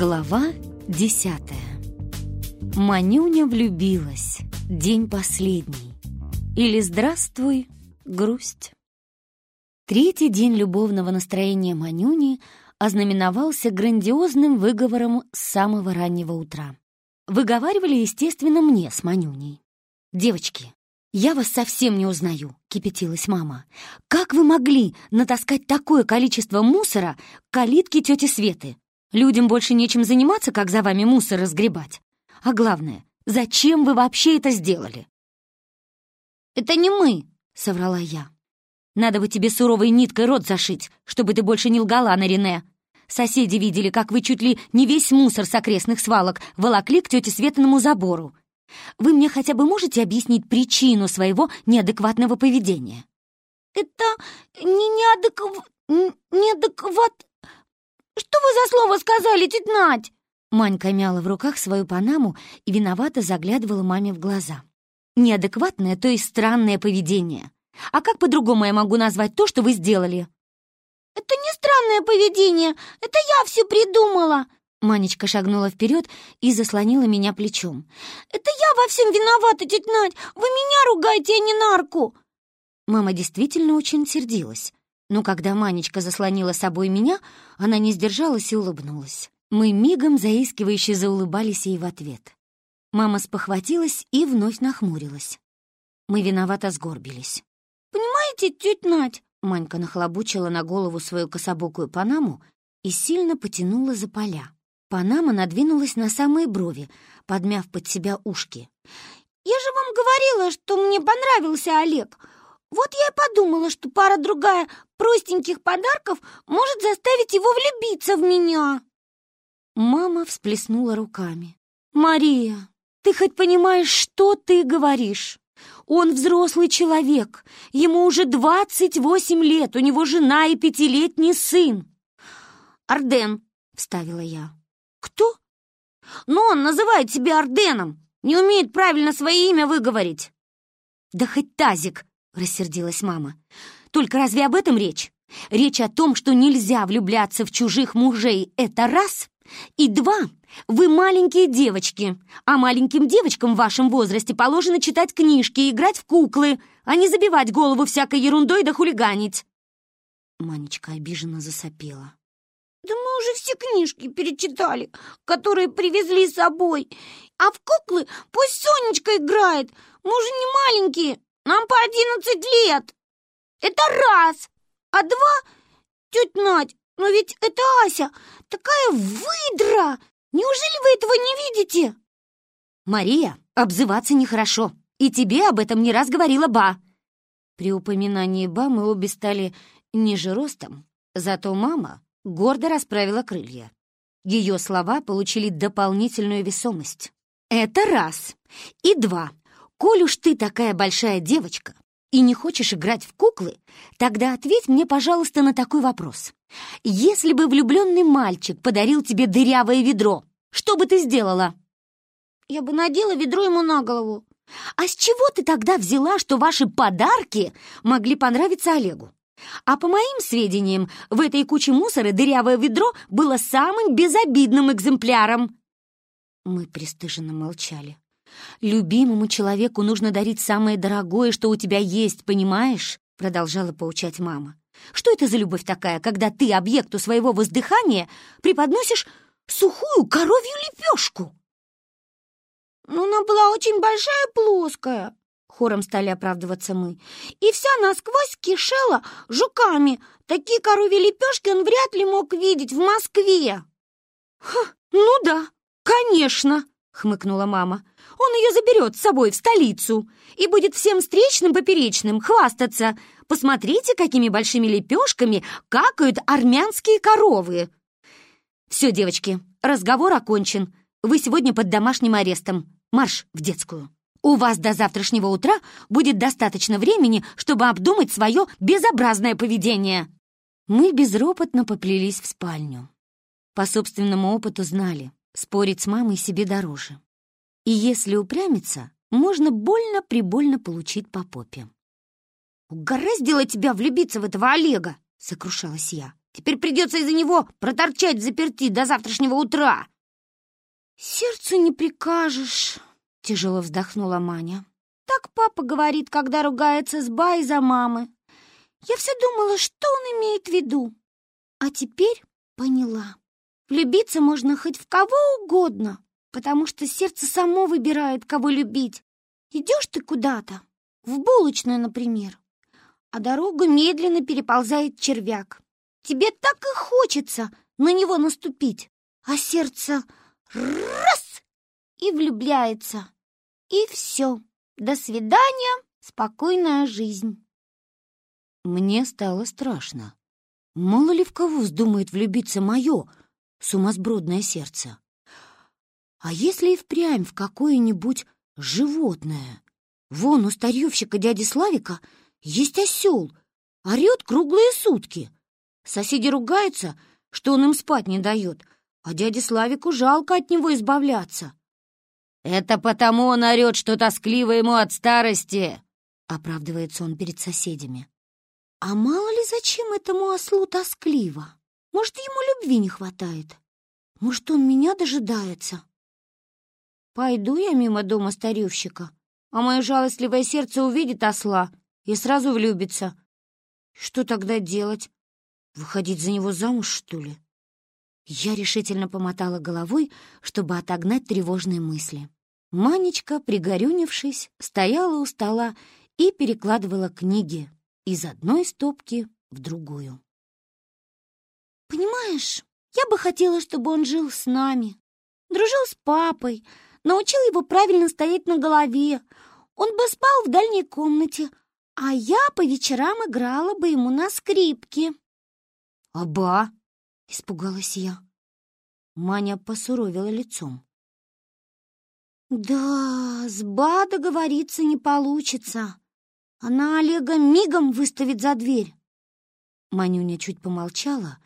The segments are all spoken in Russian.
Глава десятая Манюня влюбилась. День последний. Или здравствуй, грусть. Третий день любовного настроения Манюни ознаменовался грандиозным выговором с самого раннего утра. Выговаривали, естественно, мне с Манюней. «Девочки, я вас совсем не узнаю», — кипятилась мама. «Как вы могли натаскать такое количество мусора к калитке тети Светы? Людям больше нечем заниматься, как за вами мусор разгребать. А главное, зачем вы вообще это сделали?» «Это не мы», — соврала я. «Надо бы тебе суровой ниткой рот зашить, чтобы ты больше не лгала на Рене. Соседи видели, как вы чуть ли не весь мусор с окрестных свалок волокли к тете Светаному забору. Вы мне хотя бы можете объяснить причину своего неадекватного поведения?» «Это не неадекв... неадекват... Что вы за слово сказали, тетя Надь?» Манька мяла в руках свою панаму и виновато заглядывала маме в глаза. «Неадекватное, то есть странное поведение. А как по-другому я могу назвать то, что вы сделали?» «Это не странное поведение, это я все придумала!» Манечка шагнула вперед и заслонила меня плечом. «Это я во всем виновата, тетя Надь! Вы меня ругаете, а не нарку!» Мама действительно очень сердилась. Но когда Манечка заслонила собой меня, она не сдержалась и улыбнулась. Мы мигом заискивающе заулыбались ей в ответ. Мама спохватилась и вновь нахмурилась. Мы виновато сгорбились. «Понимаете, тетя Надь?» Манька нахлобучила на голову свою кособокую панаму и сильно потянула за поля. Панама надвинулась на самые брови, подмяв под себя ушки. «Я же вам говорила, что мне понравился Олег. Вот я и подумала, что пара-другая простеньких подарков может заставить его влюбиться в меня. Мама всплеснула руками. «Мария, ты хоть понимаешь, что ты говоришь? Он взрослый человек, ему уже двадцать восемь лет, у него жена и пятилетний сын». «Арден», — вставила я. «Кто?» «Ну, он называет себя Арденом, не умеет правильно свое имя выговорить». «Да хоть тазик!» — рассердилась мама. «Только разве об этом речь? Речь о том, что нельзя влюбляться в чужих мужей — это раз. И два, вы маленькие девочки, а маленьким девочкам в вашем возрасте положено читать книжки и играть в куклы, а не забивать голову всякой ерундой да хулиганить». Манечка обиженно засопела. «Да мы уже все книжки перечитали, которые привезли с собой. А в куклы пусть Сонечка играет, мы уже не маленькие, нам по одиннадцать лет. Это раз. А два... Тетя Надь, но ведь это Ася, такая выдра. Неужели вы этого не видите? Мария, обзываться нехорошо. И тебе об этом не раз говорила Ба. При упоминании Ба мы обе стали ниже ростом, зато мама гордо расправила крылья. Ее слова получили дополнительную весомость. Это раз. И два. Коль уж ты такая большая девочка и не хочешь играть в куклы, тогда ответь мне, пожалуйста, на такой вопрос. Если бы влюбленный мальчик подарил тебе дырявое ведро, что бы ты сделала? Я бы надела ведро ему на голову. А с чего ты тогда взяла, что ваши подарки могли понравиться Олегу? А по моим сведениям, в этой куче мусора дырявое ведро было самым безобидным экземпляром. Мы пристыженно молчали. «Любимому человеку нужно дарить самое дорогое, что у тебя есть, понимаешь?» Продолжала поучать мама. «Что это за любовь такая, когда ты объекту своего воздыхания преподносишь сухую коровью лепешку?» «Ну, она была очень большая плоская», — хором стали оправдываться мы. «И вся насквозь кишела жуками. Такие коровьи лепешки он вряд ли мог видеть в Москве». «Ха, ну да, конечно», — хмыкнула мама. «Он ее заберет с собой в столицу и будет всем встречным поперечным хвастаться. Посмотрите, какими большими лепешками какают армянские коровы!» «Все, девочки, разговор окончен. Вы сегодня под домашним арестом. Марш в детскую. У вас до завтрашнего утра будет достаточно времени, чтобы обдумать свое безобразное поведение». Мы безропотно поплелись в спальню. По собственному опыту знали, Спорить с мамой себе дороже. И если упрямиться, можно больно-прибольно получить по попе. «Угораздило тебя влюбиться в этого Олега!» — сокрушалась я. Теперь придется из-за него проторчать заперти до завтрашнего утра. Сердцу не прикажешь, тяжело вздохнула Маня. Так папа говорит, когда ругается с Ба из-за мамы. Я все думала, что он имеет в виду. А теперь поняла. Влюбиться можно хоть в кого угодно, потому что сердце само выбирает, кого любить. Идешь ты куда-то, в булочную, например, а дорогу медленно переползает червяк. Тебе так и хочется на него наступить, а сердце раз и влюбляется. И все. До свидания, спокойная жизнь. Мне стало страшно. Мало ли в кого вздумает влюбиться мое сумасбродное сердце. А если и впрямь в какое-нибудь животное? Вон у старьевщика дяди Славика есть осел, орет круглые сутки. Соседи ругаются, что он им спать не дает, а дяде Славику жалко от него избавляться. «Это потому он орет, что тоскливо ему от старости», — оправдывается он перед соседями. А мало ли зачем этому ослу тоскливо? Может, ему любви не хватает? Может, он меня дожидается? Пойду я мимо дома старевщика, а мое жалостливое сердце увидит осла и сразу влюбится. Что тогда делать? Выходить за него замуж, что ли? Я решительно помотала головой, чтобы отогнать тревожные мысли. Манечка, пригорюнившись, стояла у стола и перекладывала книги, из одной стопки в другую. «Понимаешь, я бы хотела, чтобы он жил с нами, дружил с папой, научил его правильно стоять на голове. Он бы спал в дальней комнате, а я по вечерам играла бы ему на скрипке». «Аба!» — испугалась я. Маня посуровила лицом. «Да, с Ба договориться не получится. Она Олега мигом выставит за дверь. Манюня чуть помолчала,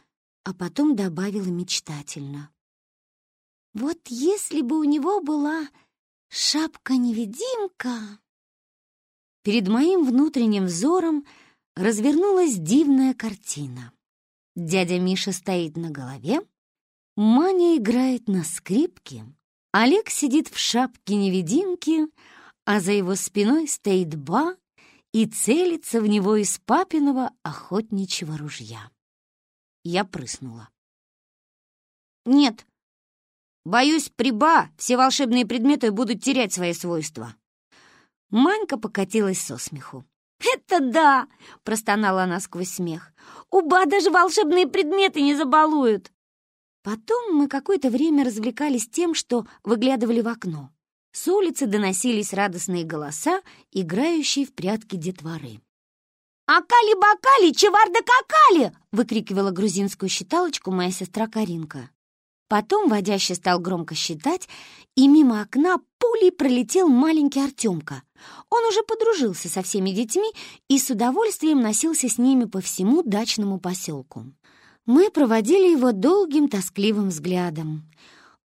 а потом добавила мечтательно. Вот если бы у него была шапка-невидимка... Перед моим внутренним взором развернулась дивная картина. Дядя Миша стоит на голове, Маня играет на скрипке, Олег сидит в шапке-невидимки, а за его спиной стоит Ба и целится в него из папиного охотничьего ружья. Я прыснула. «Нет, боюсь, при Ба все волшебные предметы будут терять свои свойства». Манька покатилась со смеху. «Это да!» — простонала она сквозь смех. «У Ба даже волшебные предметы не забалуют!» Потом мы какое-то время развлекались тем, что выглядывали в окно. С улицы доносились радостные голоса, играющие в прятки детворы. «Акали-бакали, чеварда-какали!» — выкрикивала грузинскую считалочку моя сестра Каринка. Потом водящий стал громко считать, и мимо окна пулей пролетел маленький Артемка. Он уже подружился со всеми детьми и с удовольствием носился с ними по всему дачному поселку. Мы проводили его долгим тоскливым взглядом.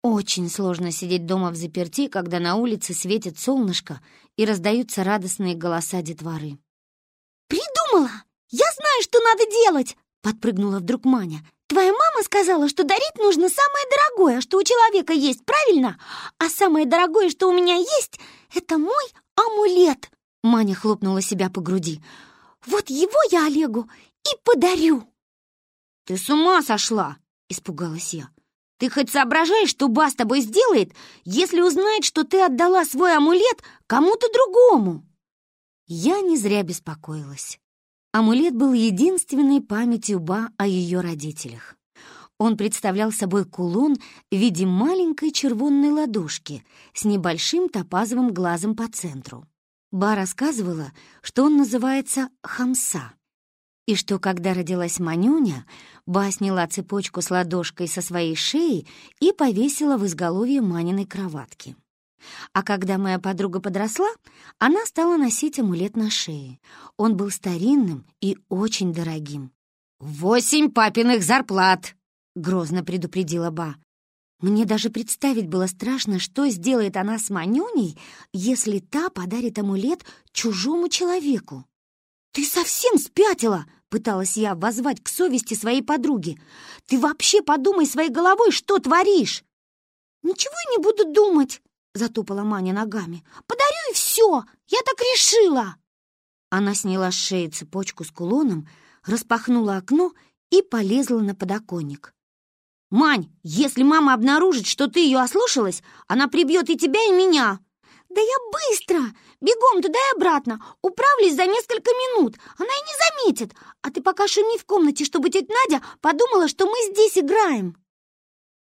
Очень сложно сидеть дома в заперти, когда на улице светит солнышко и раздаются радостные голоса детворы. «Придумала! Я знаю, что надо делать!» — подпрыгнула вдруг Маня. «Твоя мама сказала, что дарить нужно самое дорогое, что у человека есть, правильно? А самое дорогое, что у меня есть, это мой амулет!» Маня хлопнула себя по груди. «Вот его я Олегу и подарю!» «Ты с ума сошла!» — испугалась я. Ты хоть соображаешь, что Ба с тобой сделает, если узнает, что ты отдала свой амулет кому-то другому?» Я не зря беспокоилась. Амулет был единственной памятью Ба о ее родителях. Он представлял собой кулон в виде маленькой червонной ладошки с небольшим топазовым глазом по центру. Ба рассказывала, что он называется хамса и что, когда родилась Манюня, Ба сняла цепочку с ладошкой со своей шеи и повесила в изголовье Маниной кроватки. А когда моя подруга подросла, она стала носить амулет на шее. Он был старинным и очень дорогим. «Восемь папиных зарплат!» — грозно предупредила Ба. Мне даже представить было страшно, что сделает она с Манюней, если та подарит амулет чужому человеку. «Ты совсем спятила!» Пыталась я воззвать к совести своей подруги. «Ты вообще подумай своей головой, что творишь!» «Ничего не буду думать!» — затопала Маня ногами. «Подарю и все! Я так решила!» Она сняла с шеи цепочку с кулоном, распахнула окно и полезла на подоконник. «Мань, если мама обнаружит, что ты ее ослушалась, она прибьет и тебя, и меня!» «Да я быстро! Бегом туда и обратно! Управлюсь за несколько минут! Она и не заметит! А ты пока шуми в комнате, чтобы тетя Надя подумала, что мы здесь играем!»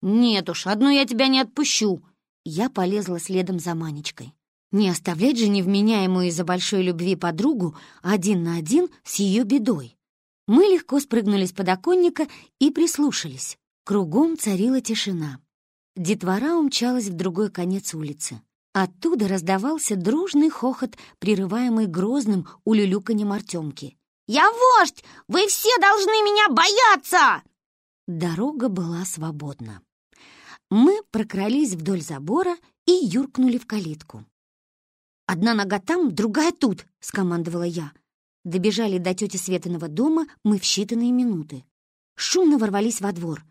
«Нет уж, одну я тебя не отпущу!» Я полезла следом за Манечкой. Не оставлять же невменяемую из-за большой любви подругу один на один с ее бедой. Мы легко спрыгнули с подоконника и прислушались. Кругом царила тишина. Детвора умчалась в другой конец улицы. Оттуда раздавался дружный хохот, прерываемый грозным улюлюканьем Артемки. «Я вождь! Вы все должны меня бояться!» Дорога была свободна. Мы прокрались вдоль забора и юркнули в калитку. «Одна нога там, другая тут!» — скомандовала я. Добежали до тети Светиного дома мы в считанные минуты. Шумно ворвались во двор.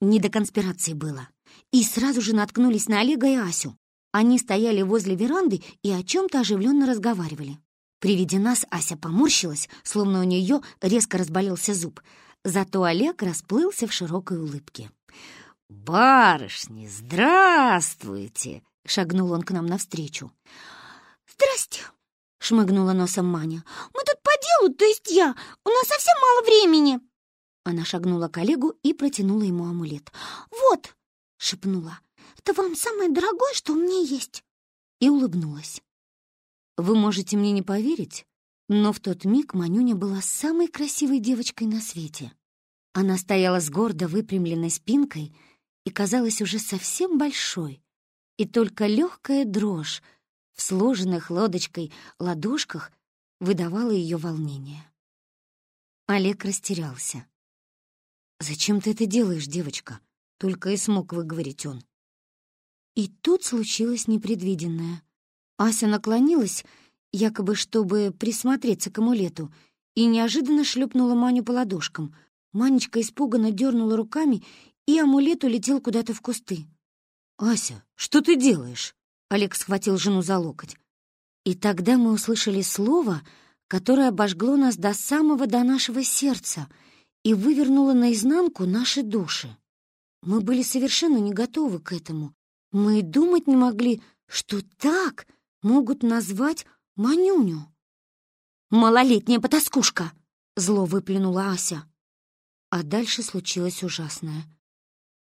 Не до конспирации было. И сразу же наткнулись на Олега и Асю. Они стояли возле веранды и о чем-то оживленно разговаривали. При виде нас Ася поморщилась, словно у нее резко разболелся зуб. Зато Олег расплылся в широкой улыбке. «Барышни, здравствуйте!» — шагнул он к нам навстречу. «Здрасте!» — шмыгнула носом Маня. «Мы тут по делу, то есть я. У нас совсем мало времени!» Она шагнула к Олегу и протянула ему амулет. «Вот!» — шепнула. «Это вам самое дорогое, что у меня есть!» И улыбнулась. Вы можете мне не поверить, но в тот миг Манюня была самой красивой девочкой на свете. Она стояла с гордо выпрямленной спинкой и казалась уже совсем большой, и только легкая дрожь в сложенных лодочкой ладошках выдавала ее волнение. Олег растерялся. «Зачем ты это делаешь, девочка?» — только и смог выговорить он. И тут случилось непредвиденное. Ася наклонилась, якобы чтобы присмотреться к амулету, и неожиданно шлепнула Маню по ладошкам. Манечка испуганно дернула руками, и амулет улетел куда-то в кусты. «Ася, что ты делаешь?» Олег схватил жену за локоть. И тогда мы услышали слово, которое обожгло нас до самого до нашего сердца и вывернуло наизнанку наши души. Мы были совершенно не готовы к этому. Мы и думать не могли, что так могут назвать Манюню. «Малолетняя потаскушка!» — зло выплюнула Ася. А дальше случилось ужасное.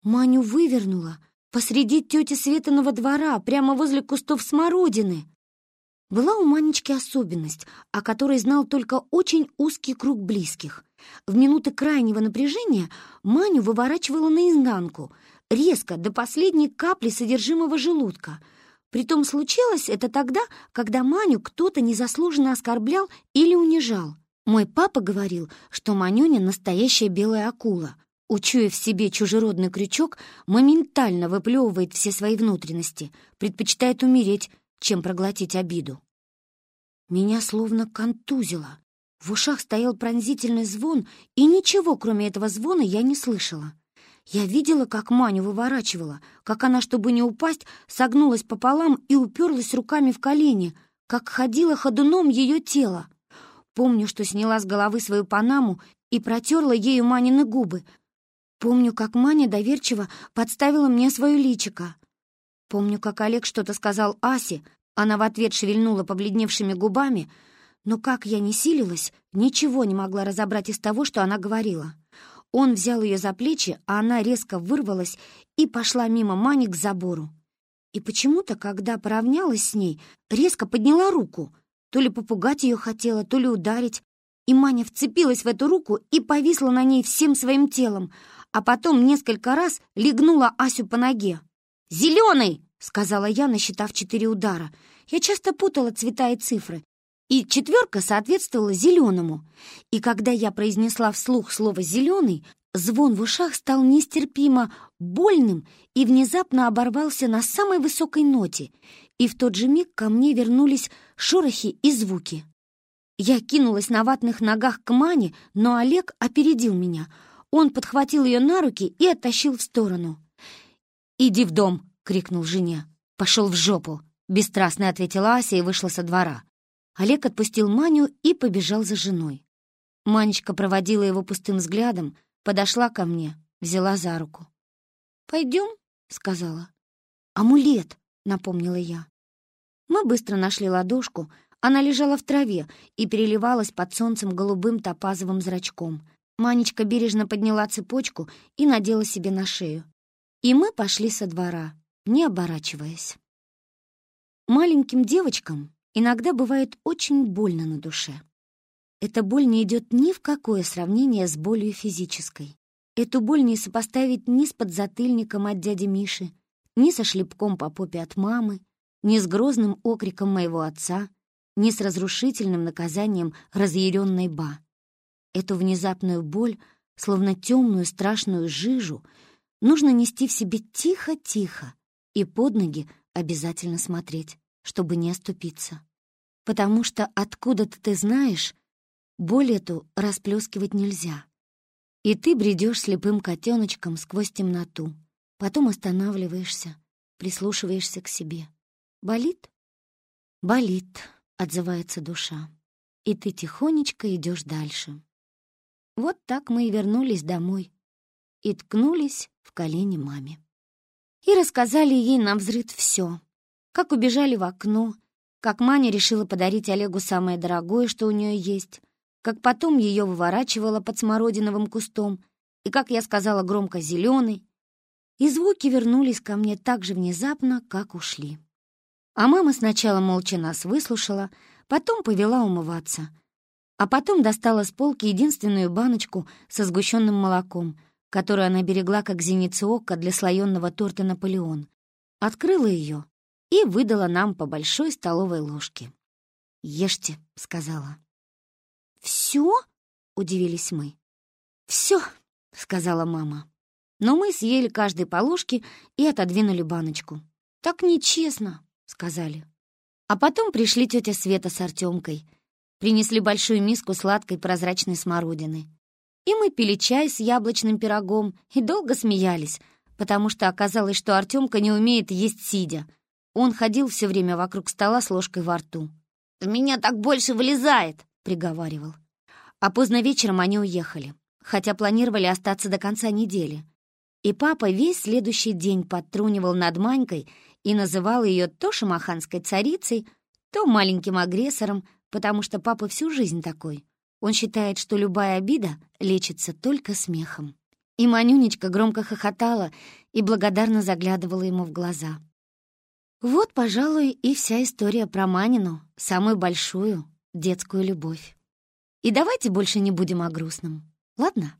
Маню вывернула — посреди тети Светиного двора, прямо возле кустов смородины. Была у Манечки особенность, о которой знал только очень узкий круг близких. В минуты крайнего напряжения Маню выворачивала наизнанку, резко, до последней капли содержимого желудка. Притом случилось это тогда, когда Маню кто-то незаслуженно оскорблял или унижал. Мой папа говорил, что Манюня настоящая белая акула — Учуяв в себе чужеродный крючок, моментально выплевывает все свои внутренности, предпочитает умереть, чем проглотить обиду. Меня словно контузило. В ушах стоял пронзительный звон, и ничего, кроме этого звона, я не слышала. Я видела, как Маню выворачивала, как она, чтобы не упасть, согнулась пополам и уперлась руками в колени, как ходила ходуном ее тело. Помню, что сняла с головы свою панаму и протерла ею Манины губы, Помню, как Маня доверчиво подставила мне свое личико. Помню, как Олег что-то сказал Асе, она в ответ шевельнула побледневшими губами, но как я не силилась, ничего не могла разобрать из того, что она говорила. Он взял ее за плечи, а она резко вырвалась и пошла мимо Мани к забору. И почему-то, когда поравнялась с ней, резко подняла руку. То ли попугать ее хотела, то ли ударить. И Маня вцепилась в эту руку и повисла на ней всем своим телом — а потом несколько раз легнула Асю по ноге. «Зеленый!» — сказала я, насчитав четыре удара. Я часто путала цвета и цифры, и четверка соответствовала зеленому. И когда я произнесла вслух слово «зеленый», звон в ушах стал нестерпимо больным и внезапно оборвался на самой высокой ноте, и в тот же миг ко мне вернулись шорохи и звуки. Я кинулась на ватных ногах к Мане, но Олег опередил меня. Он подхватил ее на руки и оттащил в сторону. «Иди в дом!» — крикнул жене. «Пошел в жопу!» — бесстрастно ответила Ася и вышла со двора. Олег отпустил Маню и побежал за женой. Манечка проводила его пустым взглядом, подошла ко мне, взяла за руку. «Пойдем?» — сказала. «Амулет!» — напомнила я. Мы быстро нашли ладошку, она лежала в траве и переливалась под солнцем голубым топазовым зрачком. Манечка бережно подняла цепочку и надела себе на шею. И мы пошли со двора, не оборачиваясь. Маленьким девочкам иногда бывает очень больно на душе. Эта боль не идет ни в какое сравнение с болью физической. Эту боль не сопоставить ни с подзатыльником от дяди Миши, ни со шлепком по попе от мамы, ни с грозным окриком моего отца, ни с разрушительным наказанием разъяренной Ба. Эту внезапную боль, словно темную страшную жижу, нужно нести в себе тихо-тихо и под ноги обязательно смотреть, чтобы не оступиться. Потому что откуда-то ты знаешь, боль эту расплескивать нельзя. И ты бредешь слепым котеночком сквозь темноту, потом останавливаешься, прислушиваешься к себе. Болит? Болит, отзывается душа. И ты тихонечко идешь дальше. Вот так мы и вернулись домой и ткнулись в колени маме. И рассказали ей на взрыв все. Как убежали в окно, как Маня решила подарить Олегу самое дорогое, что у нее есть, как потом ее выворачивало под смородиновым кустом, и, как я сказала громко, зеленый. И звуки вернулись ко мне так же внезапно, как ушли. А мама сначала молча нас выслушала, потом повела умываться — а потом достала с полки единственную баночку со сгущенным молоком, которую она берегла как зеницу ока для слоенного торта «Наполеон». Открыла ее и выдала нам по большой столовой ложке. «Ешьте», — сказала. «Все?» — удивились мы. «Все», — сказала мама. Но мы съели каждый по ложке и отодвинули баночку. «Так нечестно», — сказали. А потом пришли тетя Света с Артемкой — Принесли большую миску сладкой прозрачной смородины. И мы пили чай с яблочным пирогом и долго смеялись, потому что оказалось, что Артемка не умеет есть сидя. Он ходил все время вокруг стола с ложкой во рту. «В меня так больше вылезает!» — приговаривал. А поздно вечером они уехали, хотя планировали остаться до конца недели. И папа весь следующий день подтрунивал над Манькой и называл ее то шамаханской царицей, то маленьким агрессором, потому что папа всю жизнь такой. Он считает, что любая обида лечится только смехом. И Манюнечка громко хохотала и благодарно заглядывала ему в глаза. Вот, пожалуй, и вся история про Манину, самую большую детскую любовь. И давайте больше не будем о грустном, ладно?